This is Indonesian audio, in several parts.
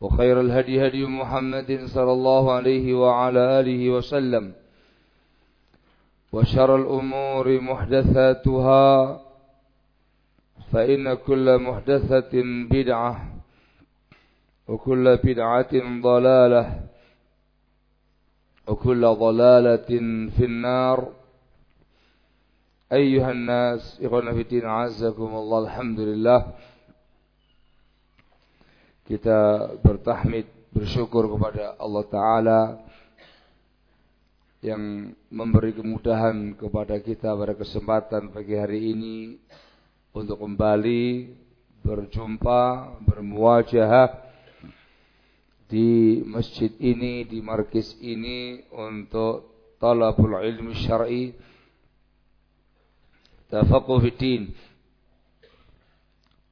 وخير الهدي هدي محمد صلى الله عليه وعلى آله وسلم وشر الأمور محدثاتها فإن كل محدثة بدعة وكل بدعة ضلالة وكل ضلالة في النار. أيها الناس إخوانا في الدين عزكم الله الحمد لله. Kita bertahmid bersyukur kepada Allah Ta'ala yang memberi kemudahan kepada kita pada kesempatan pagi hari ini untuk kembali berjumpa, bermuajah di masjid ini, di markis ini untuk talabul ilmi syar'i. Tafaqquh fiddin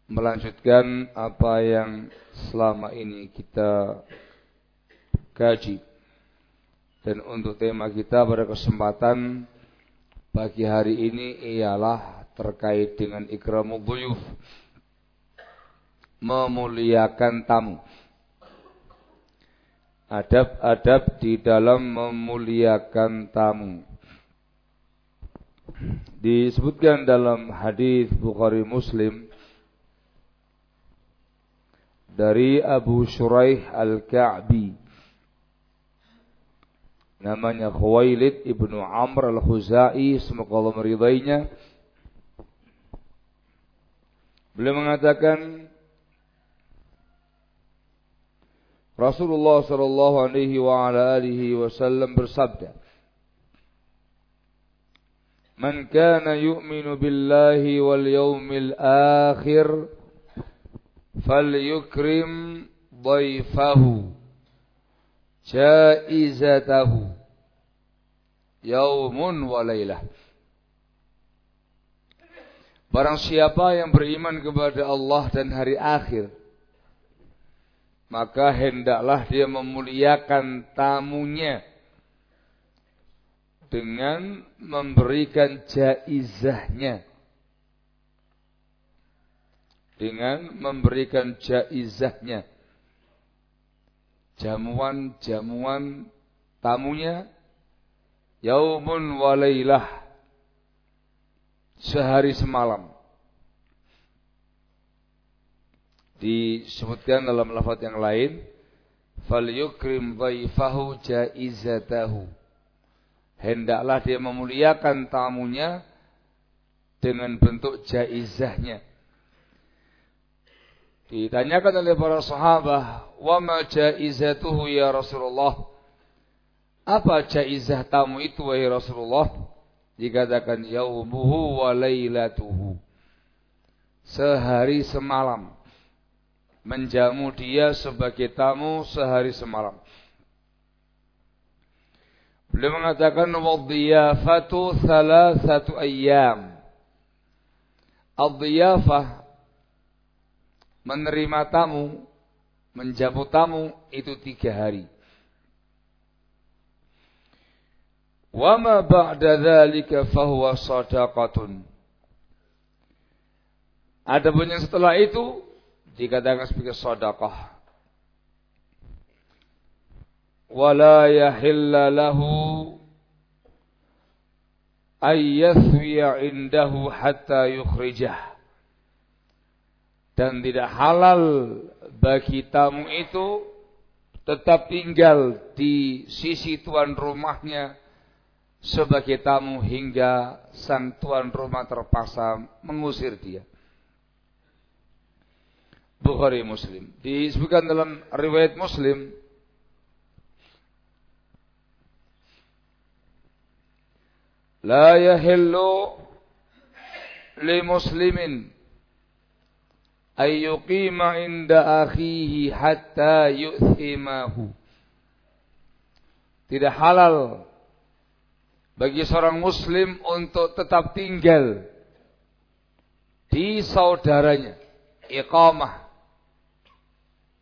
melanjutkan apa yang selama ini kita kaji. Dan untuk tema kita pada kesempatan pagi hari ini ialah terkait dengan ikramul dhuyuf. Memuliakan tamu. Adab-adab di dalam memuliakan tamu. Disebutkan dalam hadis Bukhari Muslim dari Abu Shuraih Al-Ka'bi. Namanya Khuwailid ibnu Amr Al-Khuzai, semoga Allah meridainya. Beliau mengatakan Rasulullah sallallahu alaihi wa ala alihi wasallam bersabda Man kana yu'minu billahi wal yawmil akhir falyukrim dhaifahu jaizatahu yaumun wa Barang siapa yang beriman kepada Allah dan hari akhir maka hendaklah dia memuliakan tamunya dengan memberikan jaizahnya dengan memberikan jaizahnya. Jamuan-jamuan tamunya yaumun walailah sehari semalam. Disebutkan dalam lafaz yang lain, falyukrim dhaifahu jaizatahu. Hendaklah dia memuliakan tamunya dengan bentuk jaizahnya. Ditanyakan oleh para sahabat, "Wa ma jaizatuhu ya Rasulullah?" Apa jaizah tamu itu wahai Rasulullah? Dikatakan yaumuhu wa lailatuhu. Sehari semalam. Menjamu dia sebagai tamu sehari semalam. Beliau mengatakan wadhiyafatu thalathatu ayyam. Ad-dhiyafah menerima tamu, menjamu tamu itu tiga hari. Wa ma ba'da dzalika fahuwa shadaqatun. Adapun yang setelah itu dikatakan sebagai sedekah. Wala yahilla lahu ay indahu hatta yukhrijah dan tidak halal bagi tamu itu tetap tinggal di sisi tuan rumahnya sebagai tamu hingga sang tuan rumah terpaksa mengusir dia. Bukhari Muslim. Disebutkan dalam riwayat Muslim La yahillu li muslimin ayyuqima inda akhihi hatta yu'thimahu. Tidak halal bagi seorang muslim untuk tetap tinggal di saudaranya. Iqamah.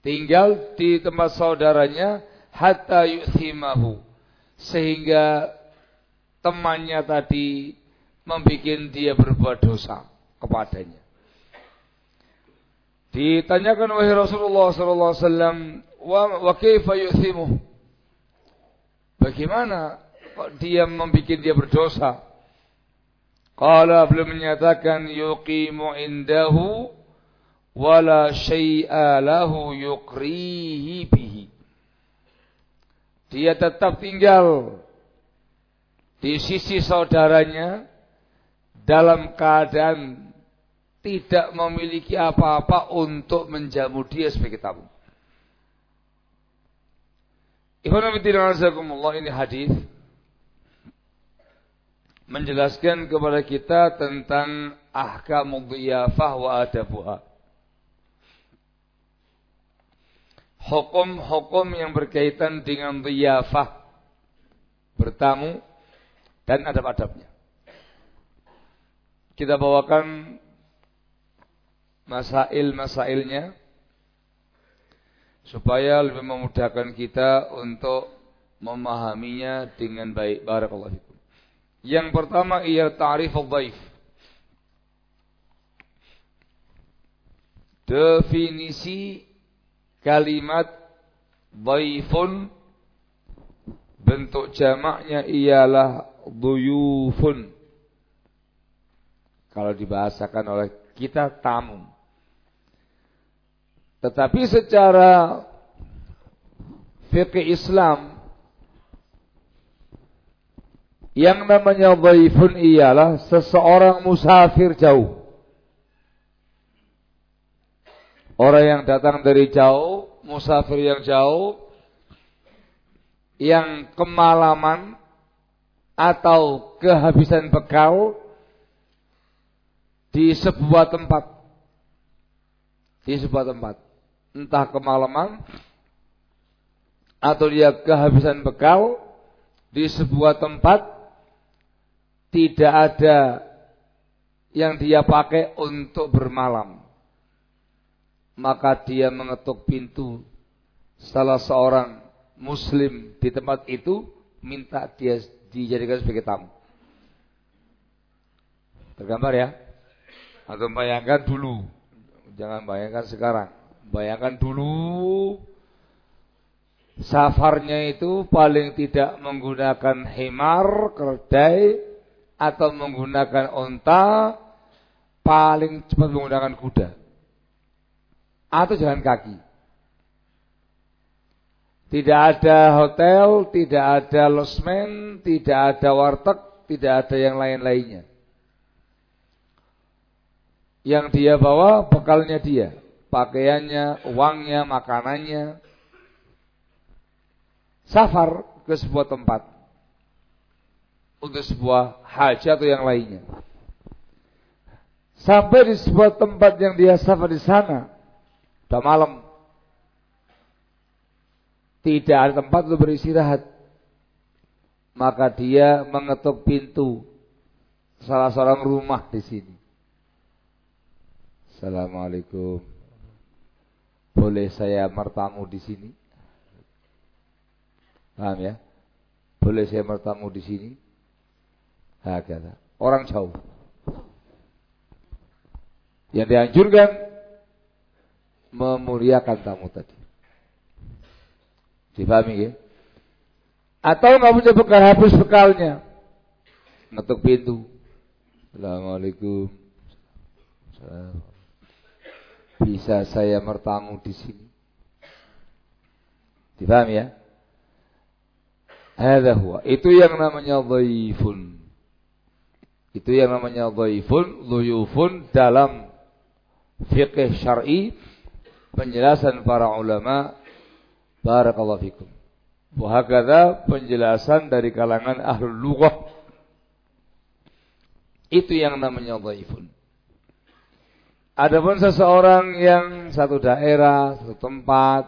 Tinggal di tempat saudaranya hatta yu'thimahu. Sehingga temannya tadi membuat dia berbuat dosa kepadanya. Ditanyakan oleh Rasulullah sallallahu alaihi "Wa kaifa yu'thimu?" Bagaimana kok dia membuat dia berdosa? Qala belum menyatakan yuqimu indahu wala syai'a lahu yuqrihi bihi. Dia tetap tinggal di sisi saudaranya dalam keadaan tidak memiliki apa-apa untuk menjamu dia sebagai tamu. ini hadis menjelaskan kepada kita tentang ahkamul dhiyafah wa adabuha. Hukum-hukum yang berkaitan dengan dhiyafah bertamu dan adab-adabnya. Kita bawakan masail-masailnya supaya lebih memudahkan kita untuk memahaminya dengan baik. Barakallahu fikum. Yang pertama ia ta'rif dhaif. Definisi kalimat dhaifun bentuk jamaknya ialah duyufun. Kalau dibahasakan oleh kita tamu. Tetapi secara fikih Islam yang namanya dhaifun ialah seseorang musafir jauh. Orang yang datang dari jauh, musafir yang jauh, yang kemalaman atau kehabisan bekal di sebuah tempat. Di sebuah tempat entah kemalaman atau dia kehabisan bekal di sebuah tempat tidak ada yang dia pakai untuk bermalam. Maka dia mengetuk pintu salah seorang muslim di tempat itu minta dia dijadikan sebagai tamu. Tergambar ya? Atau bayangkan dulu. Jangan bayangkan sekarang. Bayangkan dulu safarnya itu paling tidak menggunakan himar, keledai atau menggunakan onta, paling cepat menggunakan kuda. Atau jalan kaki. Tidak ada hotel, tidak ada losmen, tidak ada warteg, tidak ada yang lain-lainnya. Yang dia bawa bekalnya dia pakaiannya, uangnya, makanannya. Safar ke sebuah tempat untuk sebuah haji atau yang lainnya. Sampai di sebuah tempat yang dia safar di sana, udah malam, tidak ada tempat untuk beristirahat. Maka dia mengetuk pintu salah seorang rumah di sini. Assalamualaikum. Boleh saya bertamu di sini? Paham ya? Boleh saya bertamu di sini? Hakata. Orang jauh. Yang dianjurkan memuliakan tamu tadi. Dipahami ya? Atau nggak punya bekal habis bekalnya. Ngetuk pintu. Assalamualaikum. Bisa saya mertamu di sini? Dipahami ya? Hadha huwa. Itu yang namanya dhaifun. Itu yang namanya dhaifun, dhuyufun dalam fikih syar'i penjelasan para ulama Barakallahu fikum. Wahakada penjelasan dari kalangan ahlul lughah. Itu yang namanya dhaifun. Adapun seseorang yang satu daerah, satu tempat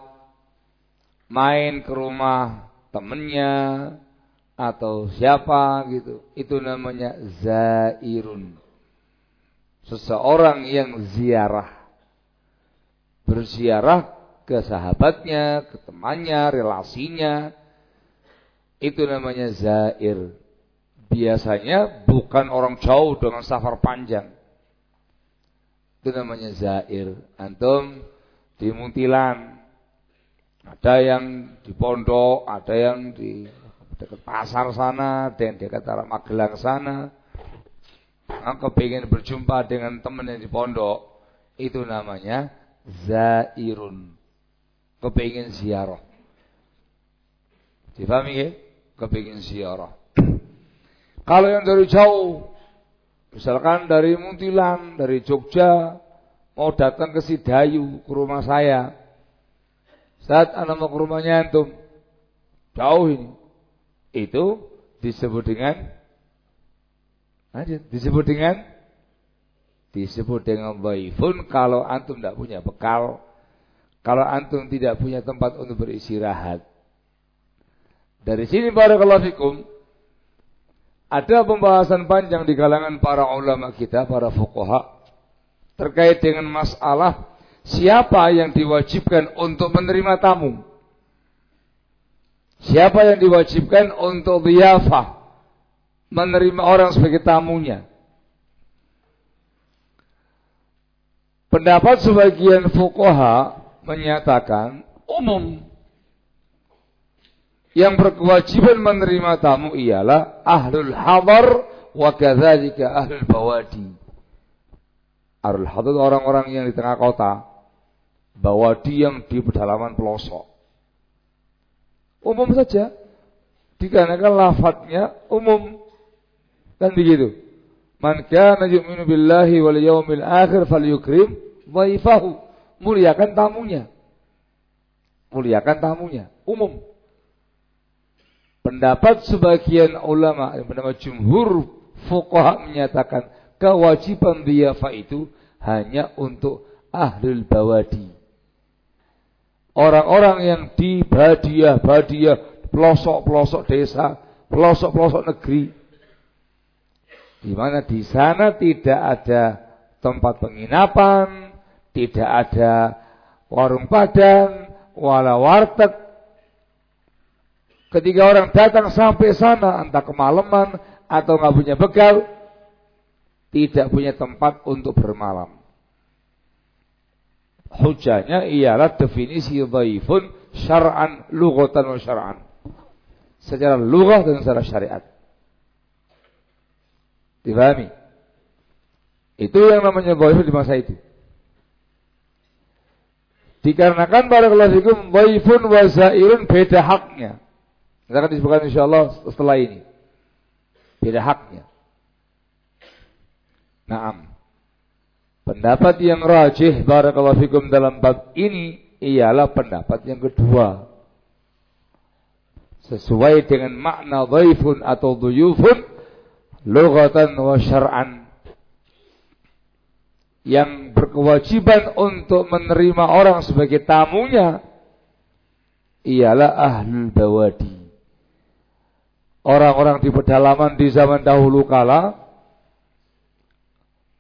main ke rumah temennya atau siapa gitu, itu namanya zairun. Seseorang yang ziarah. Berziarah ke sahabatnya, ke temannya, relasinya. Itu namanya zair. Biasanya bukan orang jauh dengan safar panjang. Itu namanya zair. Antum di Muntilan. Ada yang di pondok, ada yang di dekat pasar sana, ada yang dekat arah Magelang sana. Aku ingin berjumpa dengan teman yang di pondok. Itu namanya zairun kepingin ziarah. Difahami ya? Kepingin ziarah. Kalau yang dari jauh, misalkan dari Muntilan, dari Jogja, mau datang ke Sidayu, ke rumah saya. Saat anak mau ke rumahnya antum, jauh ini. Itu disebut dengan disebut dengan disebut dengan dhaifun kalau antum tidak punya bekal kalau antum tidak punya tempat untuk beristirahat. Dari sini barakallahu fikum ada pembahasan panjang di kalangan para ulama kita, para fuqaha terkait dengan masalah siapa yang diwajibkan untuk menerima tamu. Siapa yang diwajibkan untuk dhiyafah menerima orang sebagai tamunya. Pendapat sebagian fuqaha menyatakan umum yang berkewajiban menerima tamu ialah ahlul hadar wa kadzalika ahlul bawadi. Ahlul hadar orang-orang yang di tengah kota, bawadi yang di pedalaman pelosok. Umum saja. Dikarenakan lafadznya umum. Kan begitu. Man kana yu'minu billahi wal yawmil akhir falyukrim dhaifahu muliakan tamunya. Muliakan tamunya, umum. Pendapat sebagian ulama, yang bernama jumhur fuqaha menyatakan kewajiban diafa itu hanya untuk ahlul bawadi. Orang-orang yang di badiah-badiah, pelosok-pelosok desa, pelosok-pelosok negeri. Di mana di sana tidak ada tempat penginapan, tidak ada warung padang, wala warteg. Ketika orang datang sampai sana, entah kemalaman atau nggak punya bekal, tidak punya tempat untuk bermalam. Hujahnya ialah definisi dhaifun syar'an lughatan wa syar'an. Secara lughah dan secara syariat. Dipahami? Itu yang namanya dhaifun di masa itu. Dikarenakan barakallahu fikum dhaifun wa zairun beda haknya. Kita akan disebutkan insyaallah setelah ini. Beda haknya. Naam. Pendapat yang rajih barakallahu fikum dalam bab ini ialah pendapat yang kedua. Sesuai dengan makna dhaifun atau duyufun lughatan wa syar'an. Yang berkewajiban untuk menerima orang sebagai tamunya ialah ahlul bawadi. Orang-orang di pedalaman di zaman dahulu kala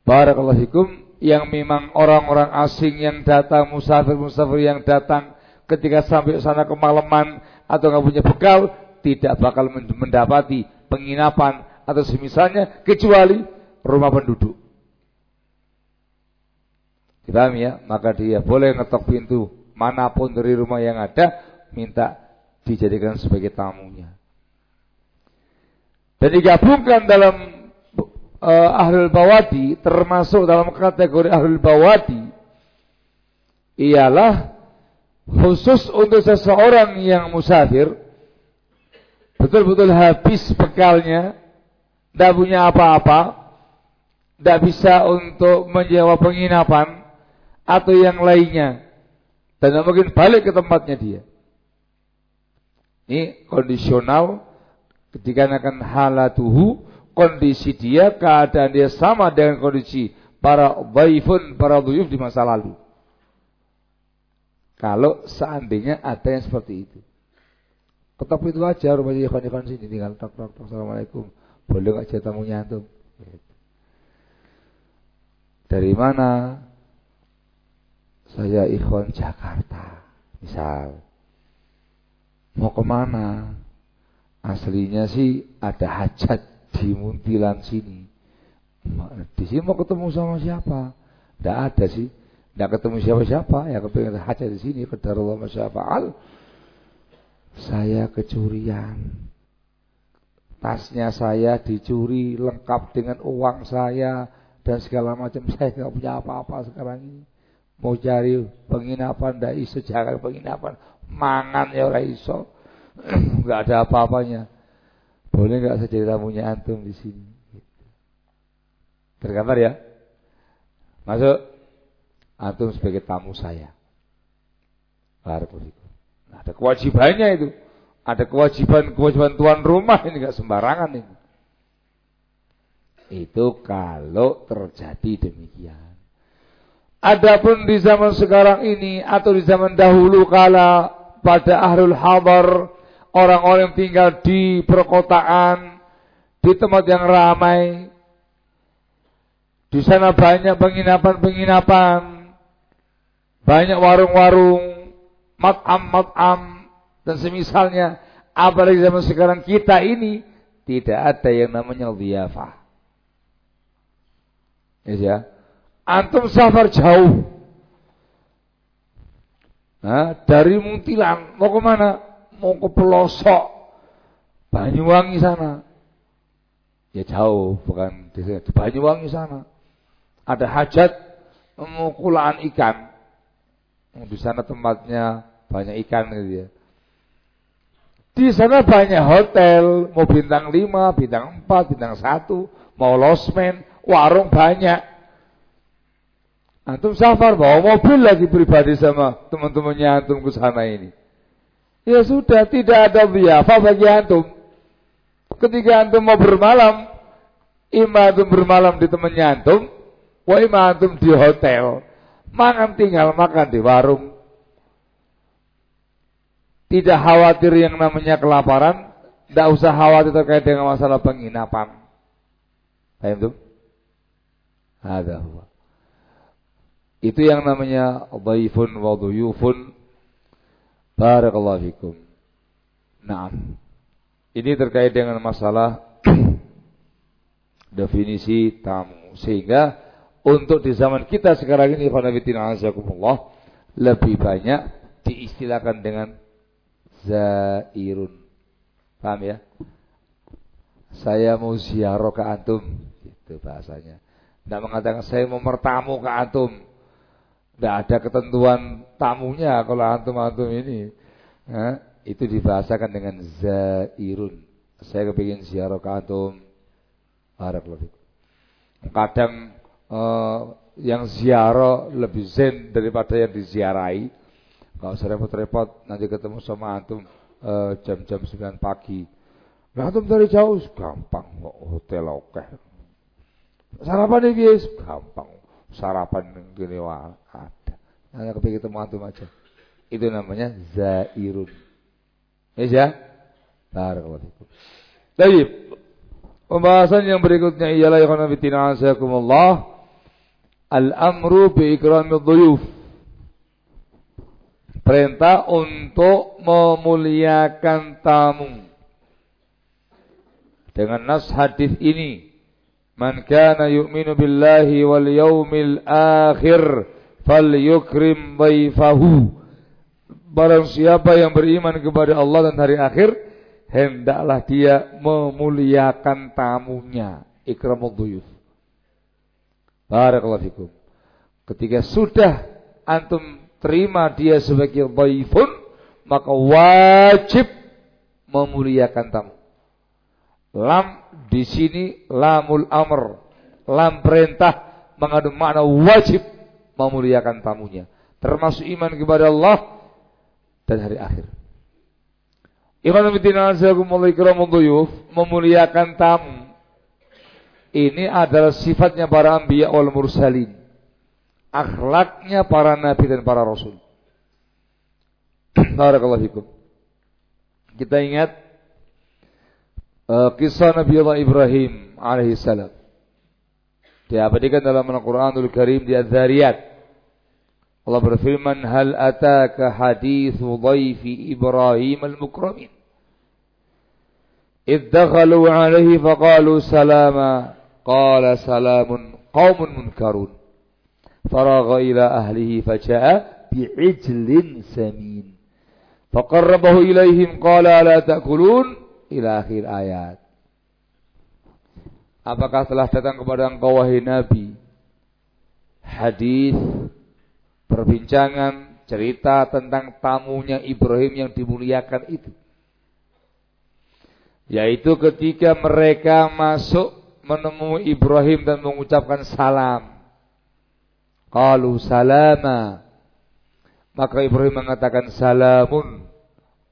Barakallahu fikum yang memang orang-orang asing yang datang, musafir-musafir yang datang ketika sampai sana kemalaman atau nggak punya bekal, tidak bakal mendapati penginapan atau semisalnya kecuali rumah penduduk. Dipahami ya? Maka dia boleh ngetok pintu mana pun dari rumah yang ada, minta dijadikan sebagai tamunya. Dan digabungkan dalam uh, ahlul bawadi termasuk dalam kategori ahlul bawadi ialah khusus untuk seseorang yang musafir betul-betul habis bekalnya tidak punya apa-apa tidak bisa untuk menjawab penginapan atau yang lainnya dan mungkin balik ke tempatnya dia. Ini kondisional ketika akan halatuhu kondisi dia, keadaan dia sama dengan kondisi para dhaifun, para dhuyuf di masa lalu. Kalau seandainya ada yang seperti itu. Tetap itu aja rumahnya ikhwan ikhwan sini tinggal tok tok tok assalamualaikum. Boleh nggak jadi tamunya antum? Dari mana? Saya ikhwan Jakarta, misal. Mau ke mana? Aslinya sih ada hajat di Muntilan sini. Di sini mau ketemu sama siapa? Tidak ada sih. Tidak ketemu siapa-siapa. Ya kepengen haja di sini. Kedarullah masyafa'al. Saya kecurian. Tasnya saya dicuri lengkap dengan uang saya dan segala macam. Saya nggak punya apa-apa sekarang ini. Mau cari penginapan, tidak iso jangan penginapan. Mangan ya orang iso. Nggak ada apa-apanya. Boleh nggak saya jadi tamunya antum di sini? Tergambar ya? Masuk. Antum sebagai tamu saya. Barakallahu Nah, ada kewajibannya itu. Ada kewajiban kewajiban tuan rumah ini nggak sembarangan ini. Itu kalau terjadi demikian. Adapun di zaman sekarang ini atau di zaman dahulu kala pada ahlul hadar orang-orang tinggal di perkotaan, di tempat yang ramai. Di sana banyak penginapan-penginapan, banyak warung-warung, matam-matam, dan semisalnya. Apalagi zaman sekarang kita ini tidak ada yang namanya dhiyafah. Ya, antum safar jauh. Nah, dari Muntilan mau ke mana? Mau ke pelosok Banyuwangi sana. Ya jauh, bukan di sini. Di Banyuwangi sana. Ada hajat mengukulaan ikan. Di sana tempatnya banyak ikan gitu ya. Di sana banyak hotel, mau bintang 5, bintang 4, bintang 1, mau losmen, warung banyak. Antum safar bawa mobil lagi pribadi sama teman-temannya antum ke sana ini. Ya sudah, tidak ada biafa bagi antum. Ketika antum mau bermalam, ima antum bermalam di temannya antum, wa ima antum di hotel. Makan tinggal makan di warung. Tidak khawatir yang namanya kelaparan, tidak usah khawatir terkait dengan masalah penginapan. Paham tuh? Ada Itu yang namanya dhaifun wa dhuyufun Barakallahu fikum. Nah, ini terkait dengan masalah definisi tamu. Sehingga untuk di zaman kita sekarang ini azakumullah lebih banyak diistilahkan dengan zairun. Paham ya? Saya mau ziarah ke antum, itu bahasanya. Tidak mengatakan saya mau mertamu ke antum. Tidak ada ketentuan tamunya kalau antum-antum ini. Nah, itu dibahasakan dengan zairun. Saya kepingin ziarah ke antum. Kadang uh, yang ziarah lebih zen daripada yang diziarahi. Gak usah repot-repot nanti ketemu sama antum eh, jam-jam uh, 9 pagi. Nah antum dari jauh gampang hotel oke. Sarapan ini gampang. Sarapan gini wah ada. Hanya kepikir ketemu antum aja. Itu namanya zairun. Ya, Barakallahu fikum. Baik. Pembahasan yang berikutnya ialah ya fitina asakumullah al-amru bi ikramid dhuyuf. Perintah untuk memuliakan tamu. Dengan nas hadis ini, "Man kana yu'minu billahi wal yawmil akhir falyukrim dhaifahu." Barang siapa yang beriman kepada Allah dan hari akhir, hendaklah dia memuliakan tamunya. Ikramul dhuyuf. Barakallahu fikum. Ketika sudah antum terima dia sebagai dhaifun, maka wajib memuliakan tamu. Lam di sini lamul amr, lam perintah mengandung makna wajib memuliakan tamunya, termasuk iman kepada Allah dan hari akhir. Ikhwan memuliakan tamu. Ini adalah sifatnya para anbiya wal mursalin. Akhlaknya para nabi dan para rasul. Barakallahu. Kita ingat uh, kisah Nabi Allah Ibrahim alaihi salam. Diabadikan dalam Al-Quranul Karim di Az-Zariyat. Allah berfirman, "Hal ataka hadithu dhaifi Ibrahim al-mukramin?" إذ دخلوا عليه فقالوا سلاما قال سلام قوم منكرون فرغ إلى أهله فجاء بعجل سمين فقربه إليهم قال ألا تأكلون ila akhir ayat. Apakah telah datang kepada engkau wahai Nabi hadis perbincangan cerita tentang tamunya Ibrahim yang dimuliakan itu? Yaitu ketika mereka masuk menemui Ibrahim dan mengucapkan salam. Qalu salama. Maka Ibrahim mengatakan salamun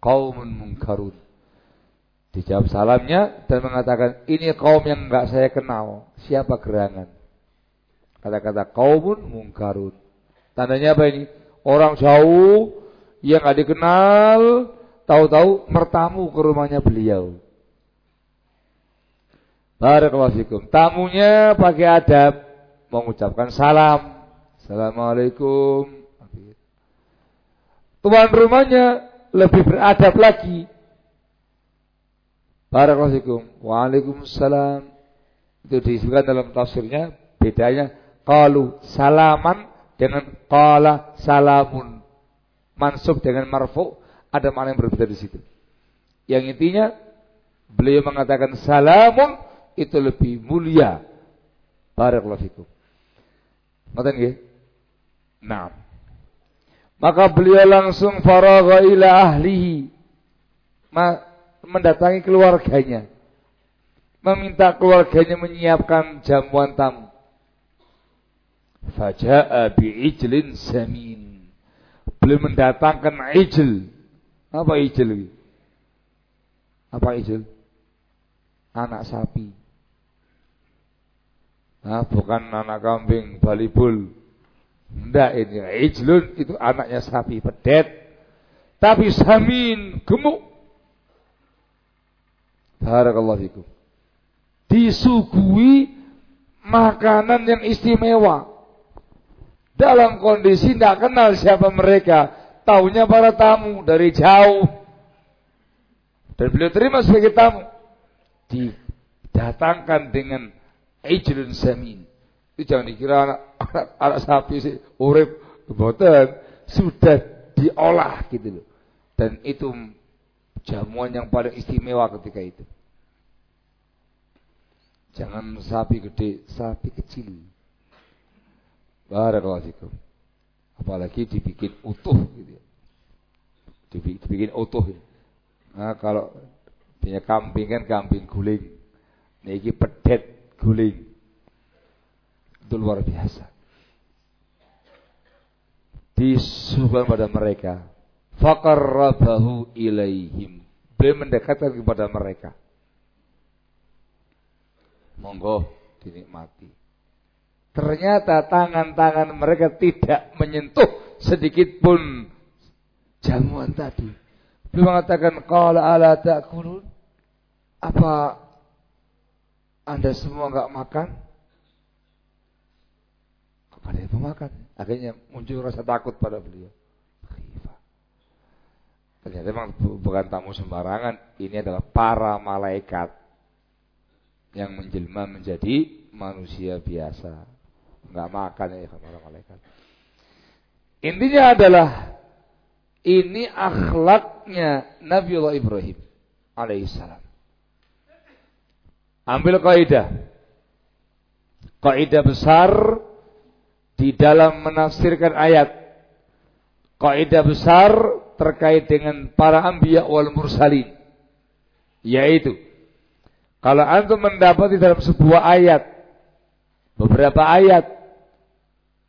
qaumun munkarun. Dijawab salamnya dan mengatakan ini kaum yang enggak saya kenal. Siapa gerangan? Kata-kata kaumun munkarun. Tandanya apa ini? Orang jauh yang gak dikenal, tahu-tahu mertamu ke rumahnya beliau. Barakallahu. Tamunya pakai adab, mengucapkan salam. Assalamualaikum. Tuan rumahnya lebih beradab lagi. Barakallahu fikum. Waalaikumsalam. Itu disebutkan dalam tafsirnya bedanya kalau salaman dengan qala salamun. Mansub dengan marfu ada makna yang berbeda di situ. Yang intinya beliau mengatakan salamun itu lebih mulia. Barakallahu fikum. Nggih? Nah. Maka beliau langsung faragha ila ahlihi. Mendatangi keluarganya. Meminta keluarganya menyiapkan jamuan tamu. Faja'a bi'ijlin samin. Beliau mendatangkan ijl. Apa ijl? Apa ijl? Anak sapi. Nah, bukan anak kambing, balibul. Enggak ini. Ijlun itu anaknya sapi pedet. Tapi samin, gemuk. Barakallahu fikum. Disuguhi makanan yang istimewa dalam kondisi tidak kenal siapa mereka, tahunya para tamu dari jauh. Dan beliau terima sebagai tamu. Didatangkan dengan ijrun samin. Itu jangan dikira anak, anak, anak sapi sih urip boten sudah diolah gitu loh. Dan itu jamuan yang paling istimewa ketika itu. Jangan sapi gede, sapi kecil. Barakallahu fikum. Apalagi dibikin utuh gitu ya. Dibikin utuh ya. Nah, kalau punya kambing kan kambing guling. Niki pedet guling. Itu luar biasa. disuguhkan pada mereka. Faqarrabahu ilaihim. Beliau mendekatkan kepada mereka. Monggo dinikmati. Ternyata tangan-tangan mereka tidak menyentuh sedikit pun jamuan tadi. Beliau mengatakan, Qala ala ta'kulun. Apa anda semua nggak makan? Kepada yang makan. Akhirnya muncul rasa takut pada beliau. Ternyata memang bukan tamu sembarangan. Ini adalah para malaikat yang menjelma menjadi manusia biasa. Nggak makan ya para malaikat. Intinya adalah ini akhlaknya Nabiullah Ibrahim alaihissalam. Ambil kaidah. Kaidah besar di dalam menafsirkan ayat. Kaidah besar terkait dengan para anbiya wal mursalin yaitu kalau antum mendapat di dalam sebuah ayat beberapa ayat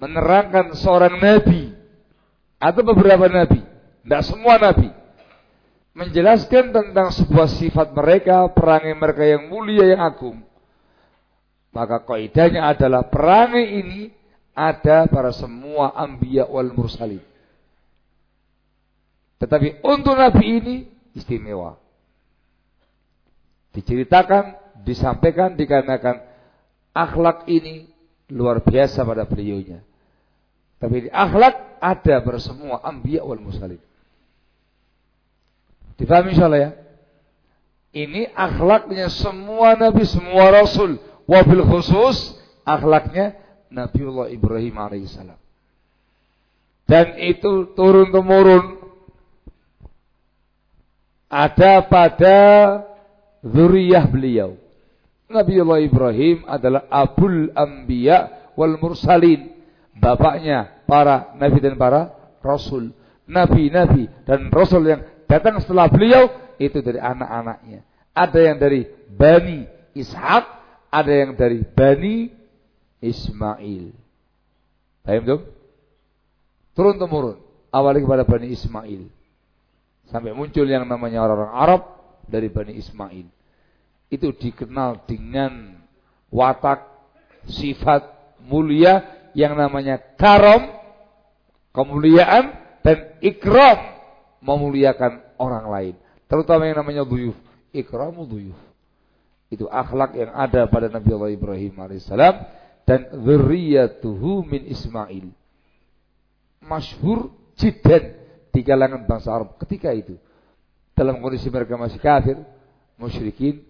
menerangkan seorang nabi atau beberapa nabi, tidak semua nabi menjelaskan tentang sebuah sifat mereka, perangai mereka yang mulia yang agung. Maka kaidahnya adalah perangai ini ada pada semua anbiya wal mursalin. Tetapi untuk Nabi ini istimewa. Diceritakan, disampaikan, dikarenakan akhlak ini luar biasa pada beliaunya. Tapi di akhlak ada pada semua ambiya wal musalim. Difahami insyaallah ya? Ini akhlaknya semua nabi, semua rasul. Wabil khusus akhlaknya Nabiullah Ibrahim alaihissalam. Dan itu turun temurun ada pada zuriyah beliau. Nabiullah Ibrahim adalah abul anbiya wal mursalin. Bapaknya para nabi dan para rasul. Nabi-nabi dan rasul yang datang setelah beliau itu dari anak-anaknya. Ada yang dari Bani Ishak, ada yang dari Bani Ismail. Paham tuh? Turun temurun. Awalnya kepada Bani Ismail. Sampai muncul yang namanya orang-orang Arab dari Bani Ismail. Itu dikenal dengan watak sifat mulia yang namanya karom, kemuliaan dan ikram, memuliakan orang lain. Terutama yang namanya duyuf, ikramu duyuf. Itu akhlak yang ada pada Nabi Allah Ibrahim alaihissalam dan zurriyatuhu min Ismail. Masyhur jiddan di kalangan bangsa Arab ketika itu. Dalam kondisi mereka masih kafir, musyrikin,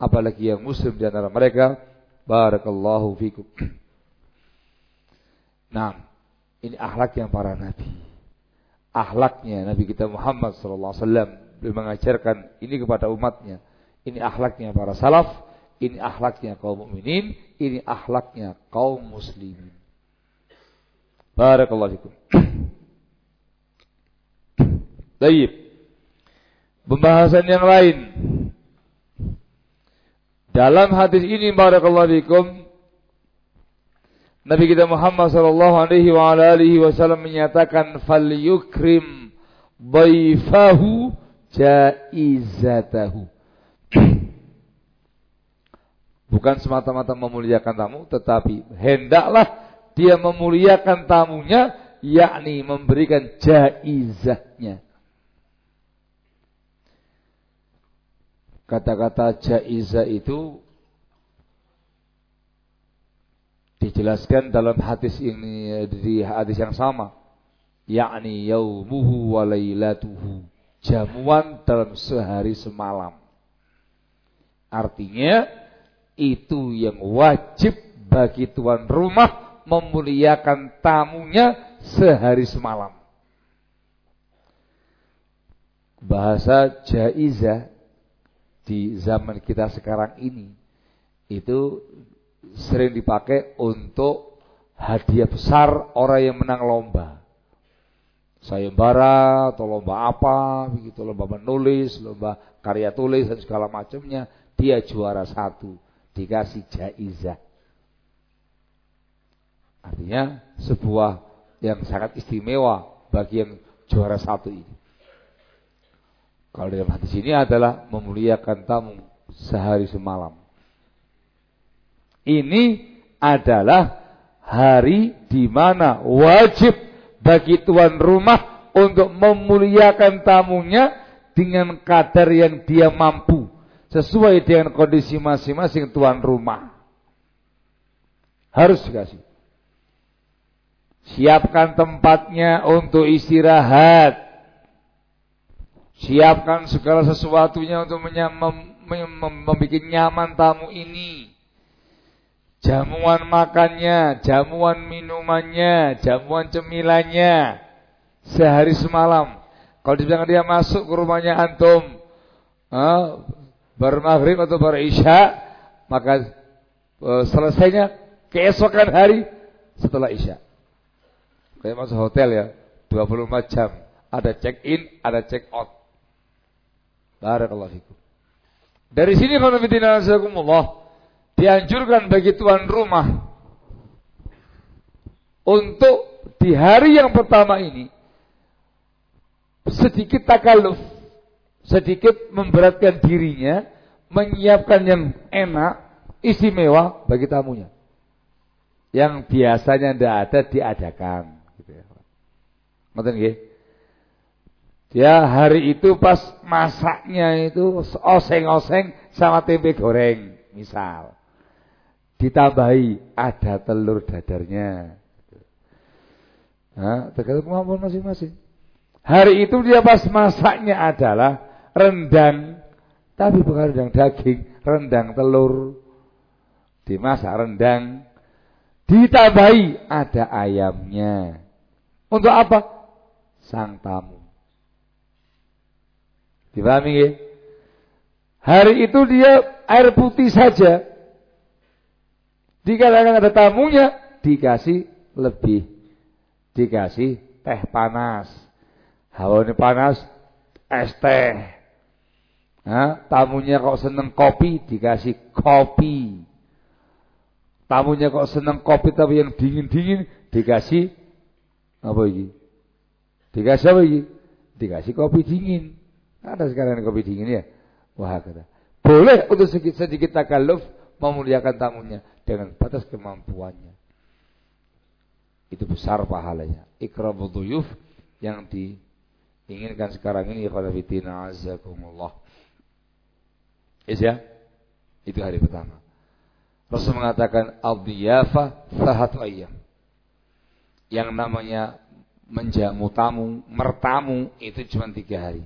apalagi yang muslim di antara mereka. Barakallahu fikum. Nah, ini akhlak yang para nabi. Akhlaknya Nabi kita Muhammad sallallahu alaihi wasallam mengajarkan ini kepada umatnya. Ini akhlaknya para salaf, ini akhlaknya kaum mukminin, ini akhlaknya kaum muslimin. Barakallahu fikum. Baik. Pembahasan yang lain. Dalam hadis ini barakallahu fikum Nabi kita Muhammad sallallahu alaihi wa alihi wasallam menyatakan fal yukrim dhaifahu jaizatahu. Bukan semata-mata memuliakan tamu, tetapi hendaklah dia memuliakan tamunya, yakni memberikan jaizahnya. Kata-kata jaiza itu dijelaskan dalam hadis ini di hadis yang sama. Yakni yaumuhu wa lailatuhu. Jamuan dalam sehari semalam. Artinya itu yang wajib bagi tuan rumah memuliakan tamunya sehari semalam. Bahasa jaiza di zaman kita sekarang ini itu sering dipakai untuk hadiah besar orang yang menang lomba. Sayembara atau lomba apa, begitu lomba menulis, lomba karya tulis dan segala macamnya, dia juara satu, dikasih jaizah. Artinya sebuah yang sangat istimewa bagi yang juara satu ini. Kalau dalam hadis ini adalah memuliakan tamu sehari semalam. Ini adalah hari di mana wajib bagi tuan rumah untuk memuliakan tamunya dengan kadar yang dia mampu sesuai dengan kondisi masing-masing tuan rumah. Harus dikasih. Siapkan tempatnya untuk istirahat. Siapkan segala sesuatunya untuk membuat nyaman tamu ini jamuan makannya, jamuan minumannya, jamuan cemilannya sehari semalam. Kalau dibilang dia masuk ke rumahnya antum eh, bermaghrib atau berisya, maka eh, selesainya keesokan hari setelah isya. Kayak masuk hotel ya, 24 jam. Ada check in, ada check out. Barakallahu fikum. Dari sini kalau Allah dianjurkan bagi tuan rumah untuk di hari yang pertama ini sedikit takaluf, sedikit memberatkan dirinya, menyiapkan yang enak, istimewa bagi tamunya. Yang biasanya tidak ada diadakan. Gitu ya. Dia hari itu pas masaknya itu oseng-oseng sama tempe goreng, misal ditambahi ada telur dadarnya. Nah, tergantung kemampuan masing-masing. Hari itu dia pas masaknya adalah rendang, tapi bukan rendang daging, rendang telur. Dimasak rendang, ditambahi ada ayamnya. Untuk apa? Sang tamu. Dipahami ya? Hari itu dia air putih saja Dikatakan ada tamunya, dikasih lebih. Dikasih teh panas. Hawa ini panas, es teh. Nah, tamunya kok seneng kopi, dikasih kopi. Tamunya kok seneng kopi tapi yang dingin-dingin, dikasih apa ini? Dikasih apa ini? Dikasih kopi dingin. Ada sekarang kopi dingin ya. Wah kata. Boleh untuk sedikit sedikit takaluf memuliakan tamunya dengan batas kemampuannya. Itu besar pahalanya. Ikramu duyuf yang diinginkan sekarang ini kepada fitina azakumullah. Is ya? Itu hari pertama. Rasul mengatakan al-diyafa sahatu ayyam. Yang namanya menjamu tamu, mertamu itu cuma tiga hari.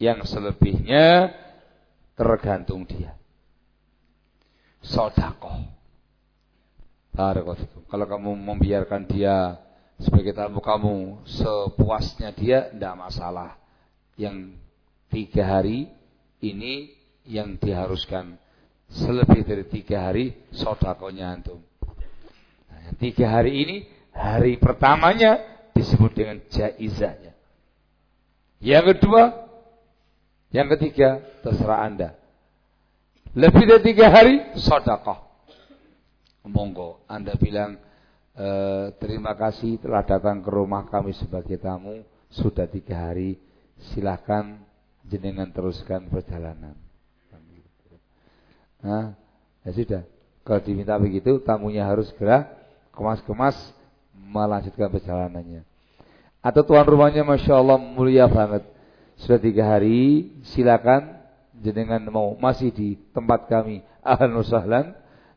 Yang selebihnya tergantung dia sodakoh. Kalau kamu membiarkan dia sebagai tamu kamu sepuasnya dia, tidak masalah. Yang tiga hari ini yang diharuskan selebih dari tiga hari sodakonya antum. Nah, tiga hari ini hari pertamanya disebut dengan jaizahnya. Yang kedua, yang ketiga terserah anda. Lebih dari tiga hari, sodakoh. Monggo, Anda bilang, e, terima kasih telah datang ke rumah kami sebagai tamu. Sudah tiga hari, silahkan jenengan teruskan perjalanan. Nah, ya sudah. Kalau diminta begitu, tamunya harus segera kemas-kemas melanjutkan perjalanannya. Atau tuan rumahnya Masya Allah mulia banget. Sudah tiga hari, silakan jenengan mau masih di tempat kami. Ahlan